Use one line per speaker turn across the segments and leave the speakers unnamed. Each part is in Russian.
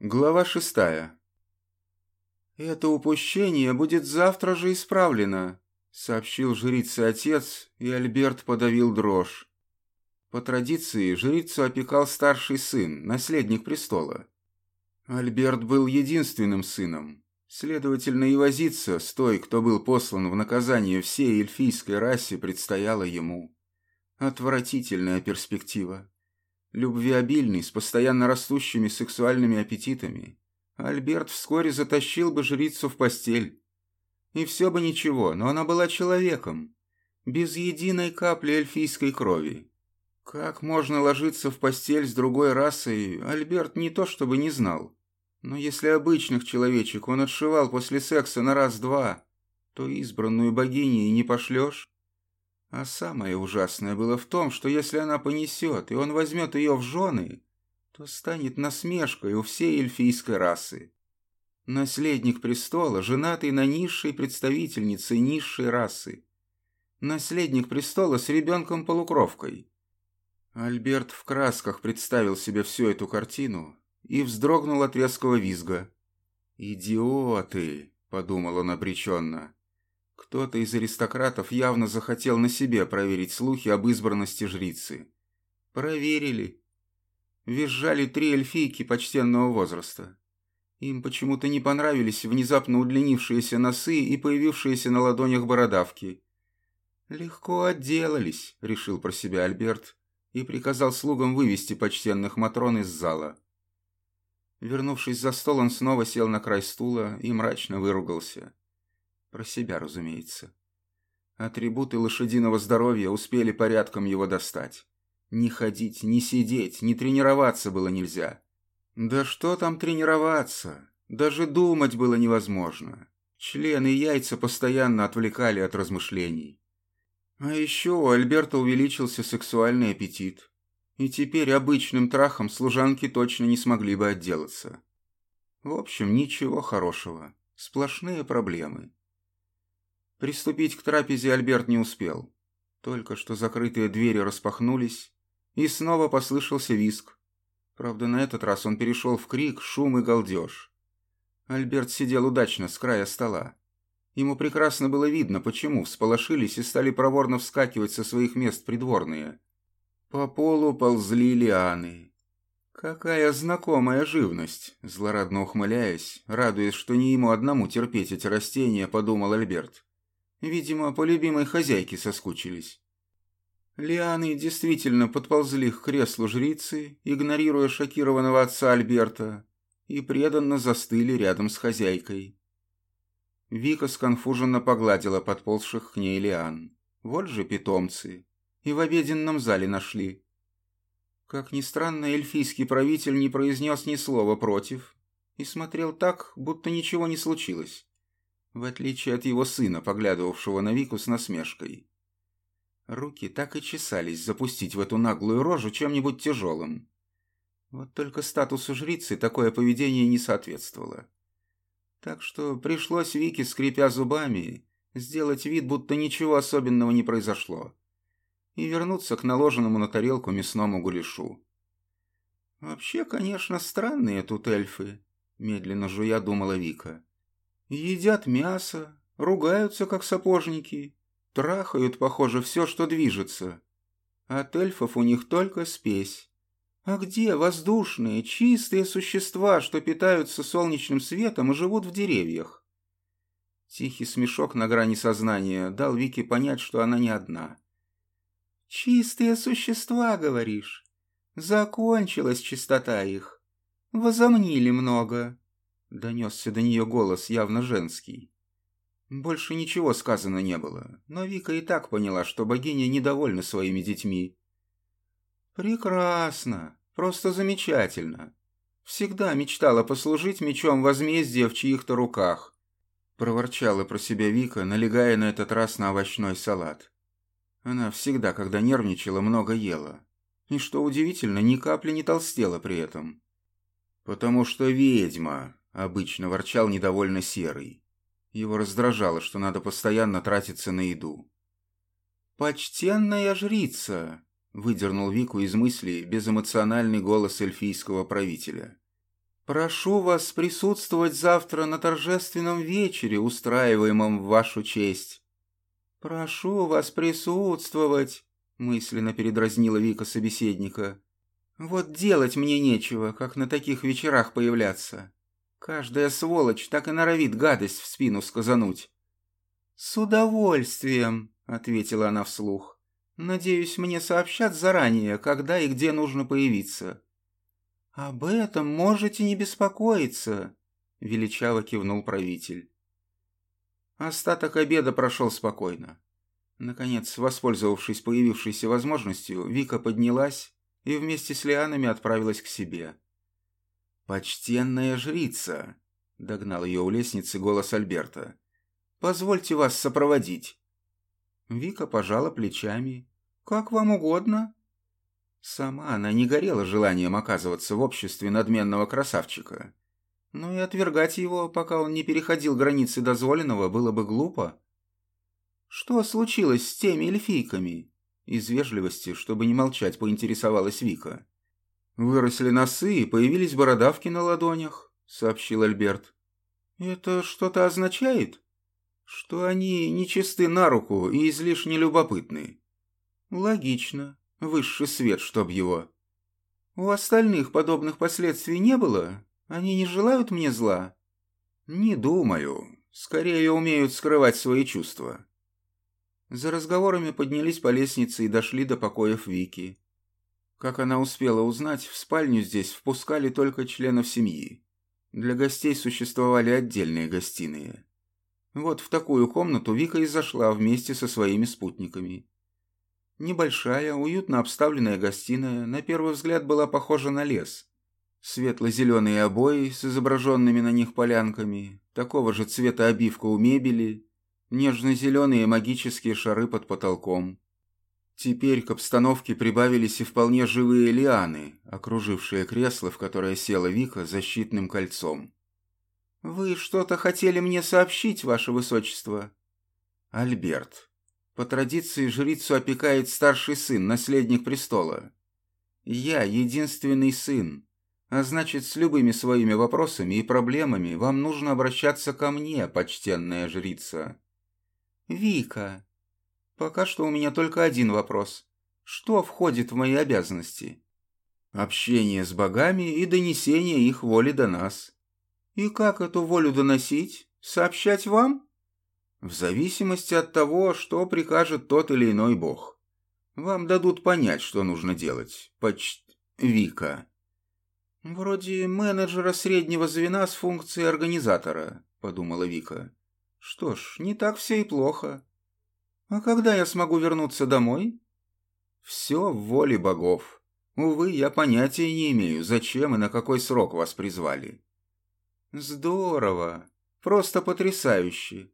Глава шестая. «Это упущение будет завтра же исправлено», — сообщил жрице отец, и Альберт подавил дрожь. По традиции жрицу опекал старший сын, наследник престола. Альберт был единственным сыном, следовательно, и возиться с той, кто был послан в наказание всей эльфийской расе, предстояло ему. Отвратительная перспектива любвеобильный, с постоянно растущими сексуальными аппетитами, Альберт вскоре затащил бы жрицу в постель. И все бы ничего, но она была человеком, без единой капли эльфийской крови. Как можно ложиться в постель с другой расой, Альберт не то чтобы не знал. Но если обычных человечек он отшивал после секса на раз-два, то избранную богиней не пошлешь. А самое ужасное было в том, что если она понесет, и он возьмет ее в жены, то станет насмешкой у всей эльфийской расы. Наследник престола, женатый на низшей представительнице низшей расы. Наследник престола с ребенком-полукровкой. Альберт в красках представил себе всю эту картину и вздрогнул от резкого визга. «Идиоты!» — подумал он обреченно. Кто-то из аристократов явно захотел на себе проверить слухи об избранности жрицы. Проверили. Визжали три эльфийки почтенного возраста. Им почему-то не понравились внезапно удлинившиеся носы и появившиеся на ладонях бородавки. «Легко отделались», — решил про себя Альберт и приказал слугам вывести почтенных Матрон из зала. Вернувшись за стол, он снова сел на край стула и мрачно выругался. Про себя, разумеется. Атрибуты лошадиного здоровья успели порядком его достать. Ни ходить, ни сидеть, ни тренироваться было нельзя. Да что там тренироваться? Даже думать было невозможно. Члены и яйца постоянно отвлекали от размышлений. А еще у Альберта увеличился сексуальный аппетит. И теперь обычным трахом служанки точно не смогли бы отделаться. В общем, ничего хорошего. Сплошные проблемы. Приступить к трапезе Альберт не успел. Только что закрытые двери распахнулись, и снова послышался виск. Правда, на этот раз он перешел в крик, шум и галдеж. Альберт сидел удачно с края стола. Ему прекрасно было видно, почему всполошились и стали проворно вскакивать со своих мест придворные. По полу ползли лианы. «Какая знакомая живность!» Злорадно ухмыляясь, радуясь, что не ему одному терпеть эти растения, подумал Альберт. Видимо, по любимой хозяйке соскучились. Лианы действительно подползли к креслу жрицы, игнорируя шокированного отца Альберта, и преданно застыли рядом с хозяйкой. Вика сконфуженно погладила подползших к ней лиан. Вот же питомцы. И в обеденном зале нашли. Как ни странно, эльфийский правитель не произнес ни слова против и смотрел так, будто ничего не случилось в отличие от его сына, поглядывавшего на Вику с насмешкой. Руки так и чесались запустить в эту наглую рожу чем-нибудь тяжелым. Вот только статусу жрицы такое поведение не соответствовало. Так что пришлось Вике, скрипя зубами, сделать вид, будто ничего особенного не произошло, и вернуться к наложенному на тарелку мясному гуляшу. «Вообще, конечно, странные тут эльфы», — медленно жуя думала Вика. Едят мясо, ругаются, как сапожники, трахают, похоже, все, что движется. От эльфов у них только спесь. А где воздушные, чистые существа, что питаются солнечным светом и живут в деревьях? Тихий смешок на грани сознания дал Вике понять, что она не одна. «Чистые существа, говоришь? Закончилась чистота их. Возомнили много. Донесся до нее голос, явно женский. Больше ничего сказано не было, но Вика и так поняла, что богиня недовольна своими детьми. «Прекрасно, просто замечательно. Всегда мечтала послужить мечом возмездия в чьих-то руках», проворчала про себя Вика, налегая на этот раз на овощной салат. Она всегда, когда нервничала, много ела. И, что удивительно, ни капли не толстела при этом. «Потому что ведьма», Обычно ворчал недовольно Серый. Его раздражало, что надо постоянно тратиться на еду. «Почтенная жрица!» — выдернул Вику из мыслей безэмоциональный голос эльфийского правителя. «Прошу вас присутствовать завтра на торжественном вечере, устраиваемом в вашу честь». «Прошу вас присутствовать», — мысленно передразнила Вика собеседника. «Вот делать мне нечего, как на таких вечерах появляться. Каждая сволочь так и норовит гадость в спину сказануть». «С удовольствием», — ответила она вслух. «Надеюсь, мне сообщат заранее, когда и где нужно появиться». «Об этом можете не беспокоиться», — величаво кивнул правитель. Остаток обеда прошел спокойно. Наконец, воспользовавшись появившейся возможностью, Вика поднялась и вместе с лианами отправилась к себе. «Почтенная жрица!» — догнал ее у лестницы голос Альберта. «Позвольте вас сопроводить». Вика пожала плечами. «Как вам угодно». Сама она не горела желанием оказываться в обществе надменного красавчика. Но и отвергать его, пока он не переходил границы дозволенного, было бы глупо. «Что случилось с теми эльфийками?» Из вежливости, чтобы не молчать, поинтересовалась Вика. «Выросли носы и появились бородавки на ладонях», — сообщил Альберт. «Это что-то означает?» «Что они нечисты на руку и излишне любопытны». «Логично. Высший свет, чтоб его». «У остальных подобных последствий не было? Они не желают мне зла?» «Не думаю. Скорее умеют скрывать свои чувства. За разговорами поднялись по лестнице и дошли до покоев Вики. Как она успела узнать, в спальню здесь впускали только членов семьи. Для гостей существовали отдельные гостиные. Вот в такую комнату Вика и зашла вместе со своими спутниками. Небольшая, уютно обставленная гостиная на первый взгляд была похожа на лес. Светло-зеленые обои с изображенными на них полянками, такого же цвета обивка у мебели, нежно-зеленые магические шары под потолком. Теперь к обстановке прибавились и вполне живые лианы, окружившие кресло, в которое села Вика защитным кольцом. «Вы что-то хотели мне сообщить, ваше высочество?» «Альберт. По традиции жрицу опекает старший сын, наследник престола. Я единственный сын, а значит, с любыми своими вопросами и проблемами вам нужно обращаться ко мне, почтенная жрица». «Вика, пока что у меня только один вопрос. Что входит в мои обязанности?» «Общение с богами и донесение их воли до нас». «И как эту волю доносить? Сообщать вам?» «В зависимости от того, что прикажет тот или иной бог. Вам дадут понять, что нужно делать. Поч... Вика». «Вроде менеджера среднего звена с функцией организатора», — подумала Вика. Что ж, не так все и плохо. А когда я смогу вернуться домой? Все в воле богов. Увы, я понятия не имею, зачем и на какой срок вас призвали. Здорово. Просто потрясающе.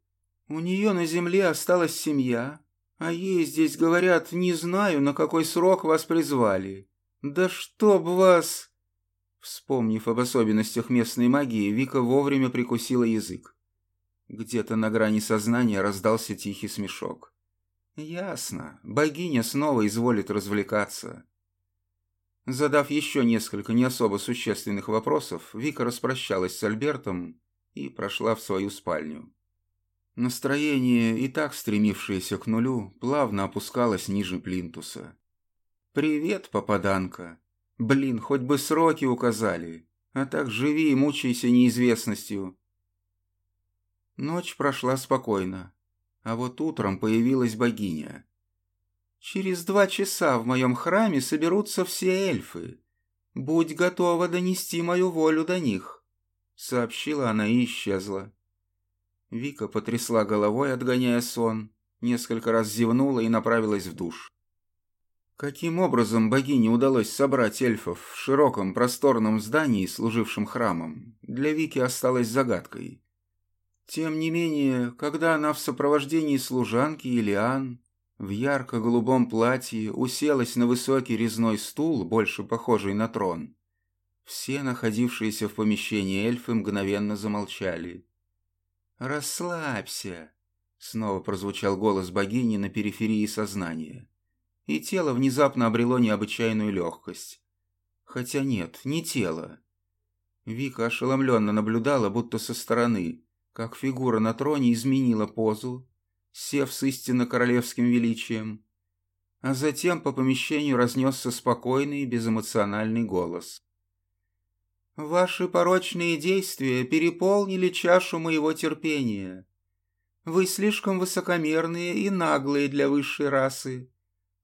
У нее на земле осталась семья, а ей здесь говорят, не знаю, на какой срок вас призвали. Да чтоб вас... Вспомнив об особенностях местной магии, Вика вовремя прикусила язык. Где-то на грани сознания раздался тихий смешок. «Ясно. Богиня снова изволит развлекаться». Задав еще несколько не особо существенных вопросов, Вика распрощалась с Альбертом и прошла в свою спальню. Настроение, и так стремившееся к нулю, плавно опускалось ниже плинтуса. «Привет, попаданка! Блин, хоть бы сроки указали, а так живи и мучайся неизвестностью. Ночь прошла спокойно, а вот утром появилась богиня. «Через два часа в моем храме соберутся все эльфы. Будь готова донести мою волю до них», — сообщила она и исчезла. Вика потрясла головой, отгоняя сон, несколько раз зевнула и направилась в душ. Каким образом богине удалось собрать эльфов в широком просторном здании, служившем храмом, для Вики осталось загадкой. Тем не менее, когда она в сопровождении служанки Илиан в ярко-голубом платье уселась на высокий резной стул, больше похожий на трон, все находившиеся в помещении эльфы мгновенно замолчали. «Расслабься!» — снова прозвучал голос богини на периферии сознания. И тело внезапно обрело необычайную легкость. Хотя нет, не тело. Вика ошеломленно наблюдала, будто со стороны, как фигура на троне изменила позу, сев с истинно королевским величием, а затем по помещению разнесся спокойный и безэмоциональный голос. «Ваши порочные действия переполнили чашу моего терпения. Вы слишком высокомерные и наглые для высшей расы,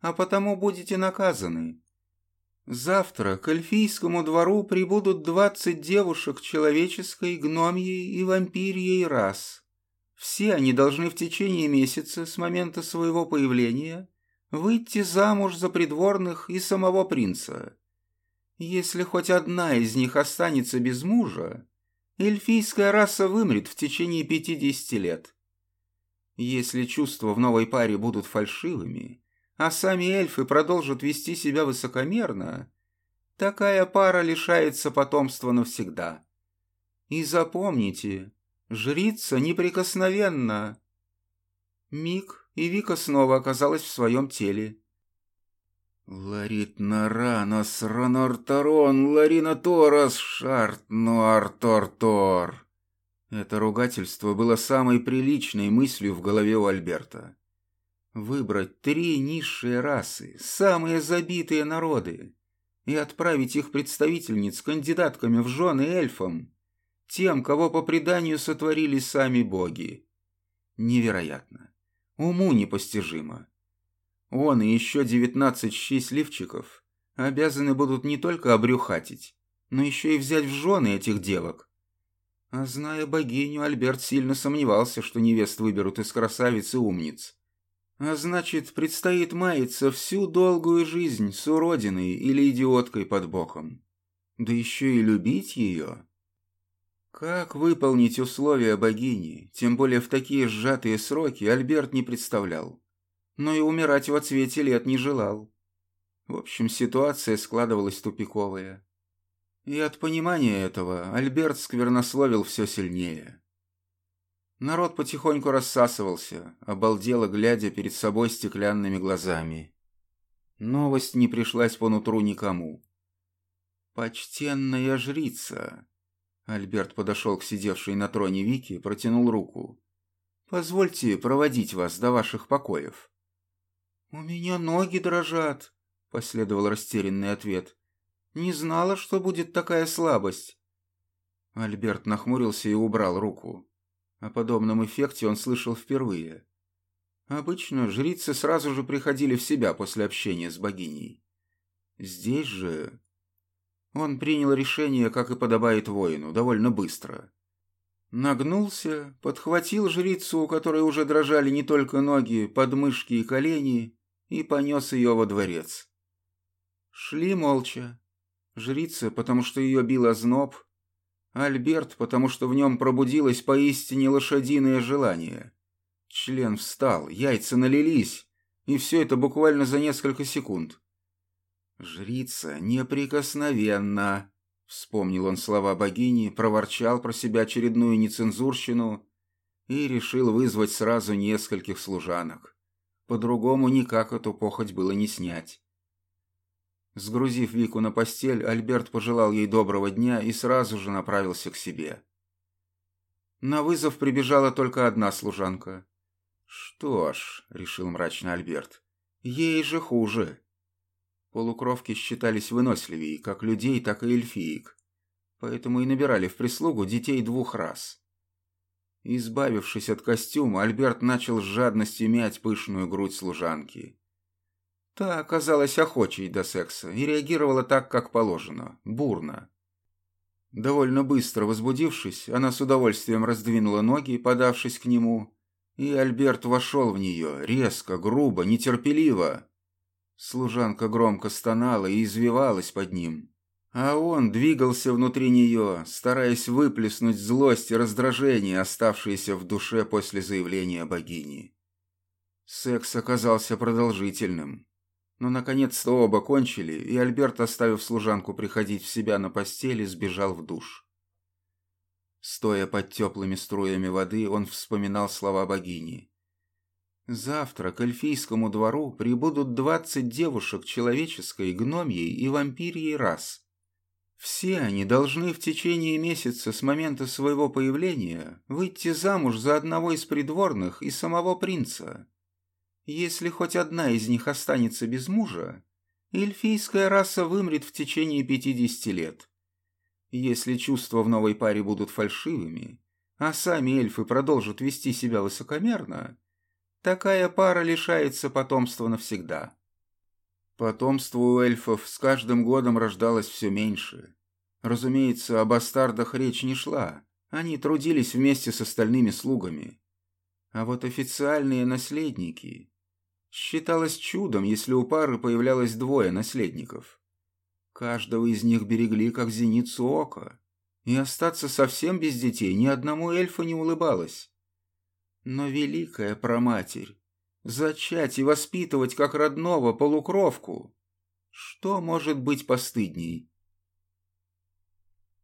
а потому будете наказаны. Завтра к эльфийскому двору прибудут двадцать девушек человеческой, гномьей и вампирьей рас. Все они должны в течение месяца с момента своего появления выйти замуж за придворных и самого принца. Если хоть одна из них останется без мужа, эльфийская раса вымрет в течение пятидесяти лет. Если чувства в новой паре будут фальшивыми, а сами эльфы продолжат вести себя высокомерно, такая пара лишается потомства навсегда. И запомните, жрица неприкосновенна. Миг, и Вика снова оказалась в своем теле.
«Ларит Наранос Ронортарон Ларина Торос Шарт Нуартортор».
Это ругательство было самой приличной мыслью в голове у Альберта. Выбрать три низшие расы, самые забитые народы, и отправить их представительниц кандидатками в жены эльфам, тем, кого по преданию сотворили сами боги. Невероятно. Уму непостижимо. Он и еще девятнадцать счастливчиков обязаны будут не только обрюхатить, но еще и взять в жены этих девок. А зная богиню, Альберт сильно сомневался, что невест выберут из красавиц и умниц. А значит, предстоит маяться всю долгую жизнь с уродиной или идиоткой под боком. Да еще и любить ее. Как выполнить условия богини, тем более в такие сжатые сроки, Альберт не представлял. Но и умирать во цвете лет не желал. В общем, ситуация складывалась тупиковая. И от понимания этого Альберт сквернословил все сильнее. Народ потихоньку рассасывался, обалдело глядя перед собой стеклянными глазами. Новость не пришлась по нутру никому. «Почтенная жрица!» Альберт подошел к сидевшей на троне Вики, протянул руку. «Позвольте проводить вас до ваших покоев». «У меня ноги дрожат», — последовал растерянный ответ. Не знала, что будет такая слабость. Альберт нахмурился и убрал руку. О подобном эффекте он слышал впервые. Обычно жрицы сразу же приходили в себя после общения с богиней. Здесь же... Он принял решение, как и подобает воину, довольно быстро. Нагнулся, подхватил жрицу, у которой уже дрожали не только ноги, подмышки и колени, и понес ее во дворец. Шли молча, Жрица, потому что ее бил озноб, Альберт, потому что в нем пробудилось поистине лошадиное желание. Член встал, яйца налились, и все это буквально за несколько секунд. «Жрица неприкосновенна», — вспомнил он слова богини, проворчал про себя очередную нецензурщину и решил вызвать сразу нескольких служанок. По-другому никак эту похоть было не снять. Сгрузив Вику на постель, Альберт пожелал ей доброго дня и сразу же направился к себе. На вызов прибежала только одна служанка. «Что ж», — решил мрачно Альберт, — «ей же хуже». Полукровки считались выносливее как людей, так и эльфиек, поэтому и набирали в прислугу детей двух рас. Избавившись от костюма, Альберт начал с жадностью мять пышную грудь служанки. Та оказалась охочей до секса и реагировала так, как положено, бурно. Довольно быстро возбудившись, она с удовольствием раздвинула ноги, подавшись к нему, и Альберт вошел в нее, резко, грубо, нетерпеливо. Служанка громко стонала и извивалась под ним, а он двигался внутри нее, стараясь выплеснуть злость и раздражение, оставшиеся в душе после заявления богини. Секс оказался продолжительным. Но наконец-то оба кончили, и Альберт, оставив служанку приходить в себя на постели, сбежал в душ. Стоя под теплыми струями воды, он вспоминал слова богини. «Завтра к эльфийскому двору прибудут двадцать девушек человеческой, гномьей и вампирьей рас. Все они должны в течение месяца с момента своего появления выйти замуж за одного из придворных и самого принца. Если хоть одна из них останется без мужа, эльфийская раса вымрет в течение 50 лет. Если чувства в новой паре будут фальшивыми, а сами эльфы продолжат вести себя высокомерно, такая пара лишается потомства навсегда. Потомство у эльфов с каждым годом рождалось все меньше. Разумеется, о бастардах речь не шла, они трудились вместе с остальными слугами. А вот официальные наследники... Считалось чудом, если у пары появлялось двое наследников. Каждого из них берегли, как зеницу ока, и остаться совсем без детей ни одному эльфу не улыбалось. Но великая проматерь, зачать и воспитывать как родного полукровку, что может быть постыдней?